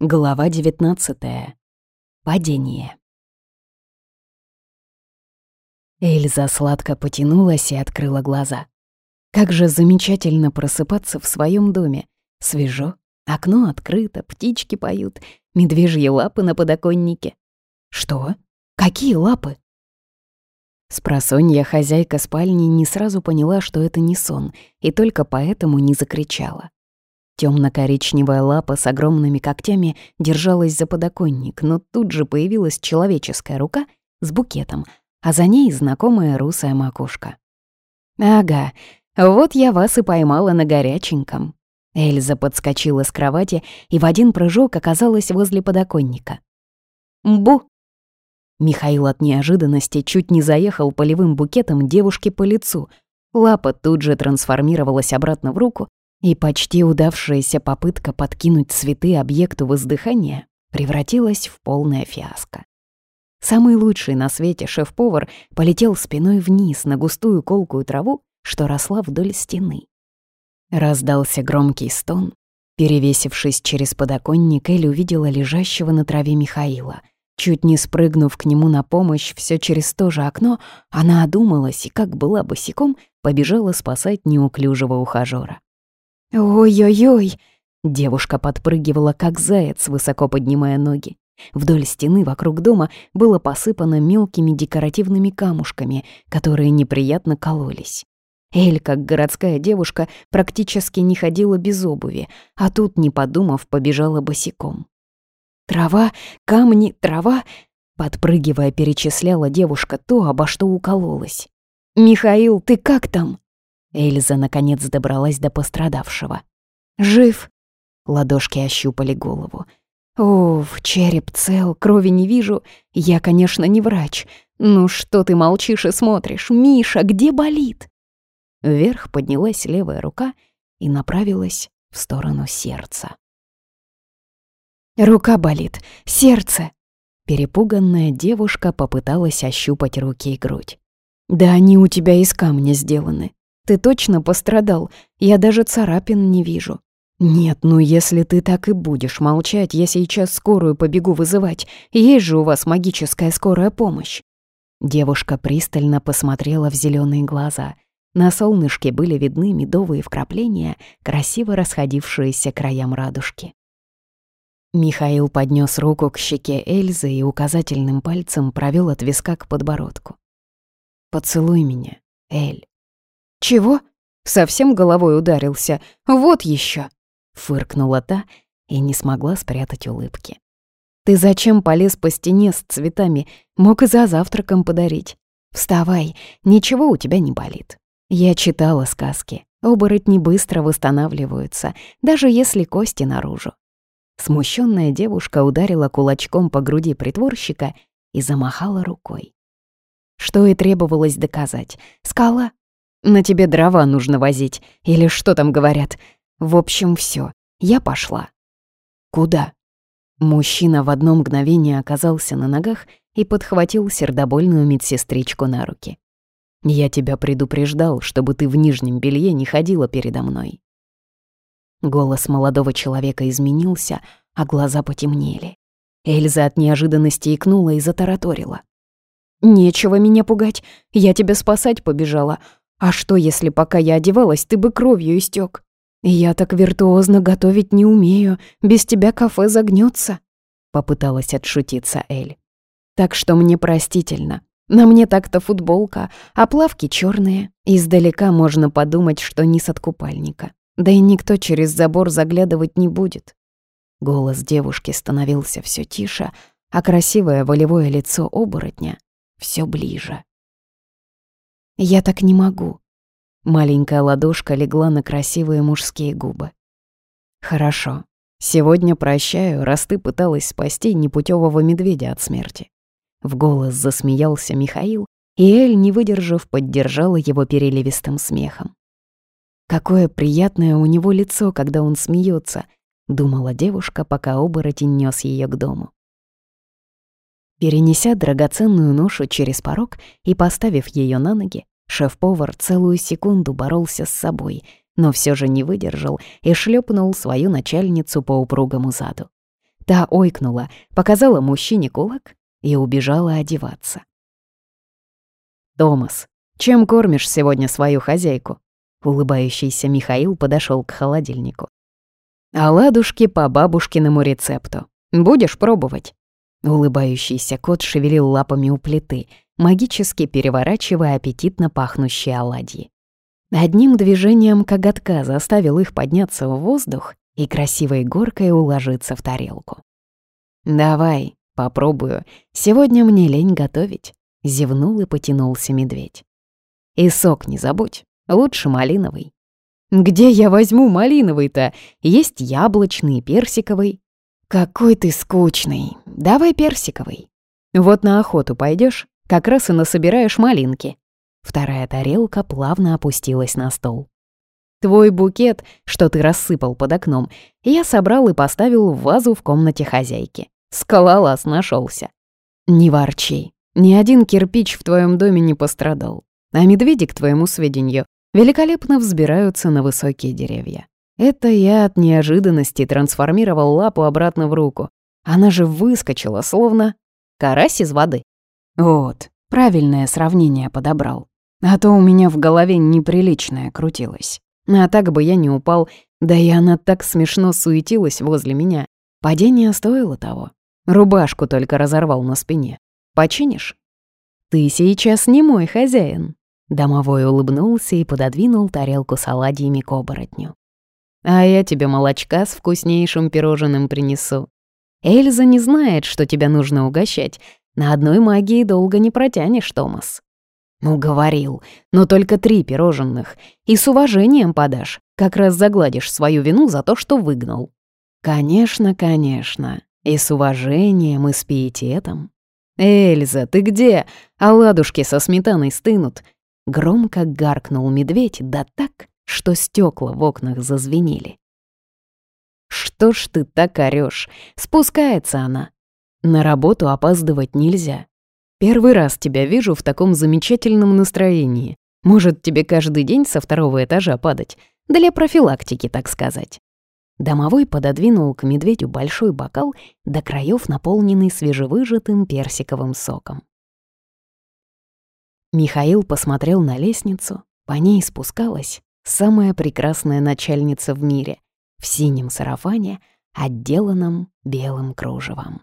Глава 19. Падение. Эльза сладко потянулась и открыла глаза. Как же замечательно просыпаться в своем доме. Свежо, окно открыто, птички поют, медвежьи лапы на подоконнике. Что? Какие лапы? Спросонья хозяйка спальни не сразу поняла, что это не сон, и только поэтому не закричала. Темно-коричневая лапа с огромными когтями держалась за подоконник, но тут же появилась человеческая рука с букетом, а за ней знакомая русая макушка. «Ага, вот я вас и поймала на горяченьком». Эльза подскочила с кровати и в один прыжок оказалась возле подоконника. «Бу!» Михаил от неожиданности чуть не заехал полевым букетом девушке по лицу. Лапа тут же трансформировалась обратно в руку, и почти удавшаяся попытка подкинуть цветы объекту воздыхания превратилась в полное фиаско. Самый лучший на свете шеф-повар полетел спиной вниз на густую колкую траву, что росла вдоль стены. Раздался громкий стон. Перевесившись через подоконник, Эль увидела лежащего на траве Михаила. Чуть не спрыгнув к нему на помощь все через то же окно, она одумалась и, как была босиком, побежала спасать неуклюжего ухажёра. «Ой-ой-ой!» Девушка подпрыгивала, как заяц, высоко поднимая ноги. Вдоль стены вокруг дома было посыпано мелкими декоративными камушками, которые неприятно кололись. Эль, как городская девушка, практически не ходила без обуви, а тут, не подумав, побежала босиком. «Трава, камни, трава!» Подпрыгивая, перечисляла девушка то, обо что укололась. «Михаил, ты как там?» Эльза наконец добралась до пострадавшего. «Жив!» Ладошки ощупали голову. «Уф, череп цел, крови не вижу. Я, конечно, не врач. Ну что ты молчишь и смотришь? Миша, где болит?» Вверх поднялась левая рука и направилась в сторону сердца. «Рука болит, сердце!» Перепуганная девушка попыталась ощупать руки и грудь. «Да они у тебя из камня сделаны. Ты точно пострадал? Я даже царапин не вижу». «Нет, ну если ты так и будешь молчать, я сейчас скорую побегу вызывать. Есть же у вас магическая скорая помощь». Девушка пристально посмотрела в зеленые глаза. На солнышке были видны медовые вкрапления, красиво расходившиеся краям радужки. Михаил поднес руку к щеке Эльзы и указательным пальцем провел от виска к подбородку. «Поцелуй меня, Эль». «Чего?» Совсем головой ударился. «Вот еще!» Фыркнула та и не смогла спрятать улыбки. «Ты зачем полез по стене с цветами? Мог и за завтраком подарить. Вставай, ничего у тебя не болит. Я читала сказки. Оборотни быстро восстанавливаются, даже если кости наружу. Смущенная девушка ударила кулачком по груди притворщика и замахала рукой. Что и требовалось доказать. Скала на тебе дрова нужно возить, или что там говорят. В общем, все. Я пошла. Куда? Мужчина в одно мгновение оказался на ногах и подхватил сердобольную медсестричку на руки. «Я тебя предупреждал, чтобы ты в нижнем белье не ходила передо мной». Голос молодого человека изменился, а глаза потемнели. Эльза от неожиданности икнула и затараторила. «Нечего меня пугать, я тебя спасать побежала, а что, если пока я одевалась, ты бы кровью истек? Я так виртуозно готовить не умею, без тебя кафе загнется. Попыталась отшутиться Эль. Так что мне простительно. На мне так-то футболка, а плавки черные. Издалека можно подумать, что низ от купальника. Да и никто через забор заглядывать не будет. Голос девушки становился все тише, а красивое волевое лицо оборотня все ближе. Я так не могу. Маленькая ладошка легла на красивые мужские губы. Хорошо. Сегодня прощаю, раз ты пыталась спасти непутевого медведя от смерти. В голос засмеялся Михаил, и Эль, не выдержав, поддержала его переливистым смехом. Какое приятное у него лицо, когда он смеется, думала девушка, пока оборотень нес ее к дому. Перенеся драгоценную ношу через порог и поставив ее на ноги, шеф-повар целую секунду боролся с собой, но все же не выдержал и шлепнул свою начальницу по упругому заду. Та ойкнула, показала мужчине кулак и убежала одеваться. «Томас, чем кормишь сегодня свою хозяйку?» Улыбающийся Михаил подошел к холодильнику. «Оладушки по бабушкиному рецепту. Будешь пробовать?» Улыбающийся кот шевелил лапами у плиты, магически переворачивая аппетитно пахнущие оладьи. Одним движением коготка заставил их подняться в воздух и красивой горкой уложиться в тарелку. «Давай, попробую. Сегодня мне лень готовить», — зевнул и потянулся медведь. «И сок не забудь, лучше малиновый». «Где я возьму малиновый-то? Есть яблочный, персиковый». «Какой ты скучный. Давай персиковый. Вот на охоту пойдешь, как раз и насобираешь малинки». Вторая тарелка плавно опустилась на стол. Твой букет, что ты рассыпал под окном, я собрал и поставил в вазу в комнате хозяйки. Скалолаз нашелся. Не ворчи. Ни один кирпич в твоем доме не пострадал. А медведи, к твоему сведению, великолепно взбираются на высокие деревья. Это я от неожиданности трансформировал лапу обратно в руку. Она же выскочила, словно карась из воды. Вот, правильное сравнение подобрал. А то у меня в голове неприличное крутилось. А так бы я не упал, да и она так смешно суетилась возле меня. Падение стоило того. Рубашку только разорвал на спине. Починишь? Ты сейчас не мой хозяин. Домовой улыбнулся и пододвинул тарелку с оладьями к оборотню. А я тебе молочка с вкуснейшим пирожным принесу. Эльза не знает, что тебя нужно угощать. На одной магии долго не протянешь, Томас. Ну, говорил, но только три пирожных. И с уважением подашь, как раз загладишь свою вину за то, что выгнал. Конечно, конечно. И с уважением, и с пиететом. «Эльза, ты где? Оладушки со сметаной стынут!» Громко гаркнул медведь, да так, что стекла в окнах зазвенели. «Что ж ты так орёшь? Спускается она. На работу опаздывать нельзя. Первый раз тебя вижу в таком замечательном настроении. Может, тебе каждый день со второго этажа падать? Для профилактики, так сказать». Домовой пододвинул к медведю большой бокал, до краев наполненный свежевыжатым персиковым соком. Михаил посмотрел на лестницу, по ней спускалась самая прекрасная начальница в мире в синем сарафане, отделанном белым кружевом.